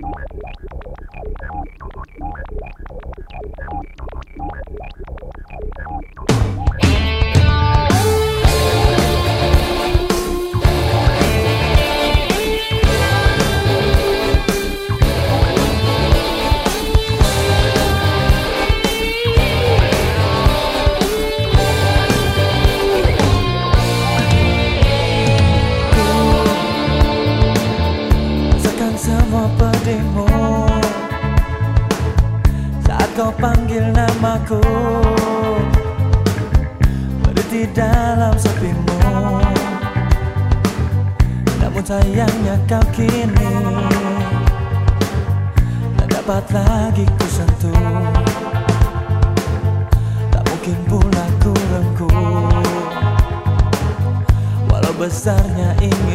Thank you. Kau panggil namaku. Berhenti dalam sepimu. Namun sayangnya kau kini Tak dapat lagi ku sentuh Tak mungkin pula ku rengkuh. Walau besarnya inginku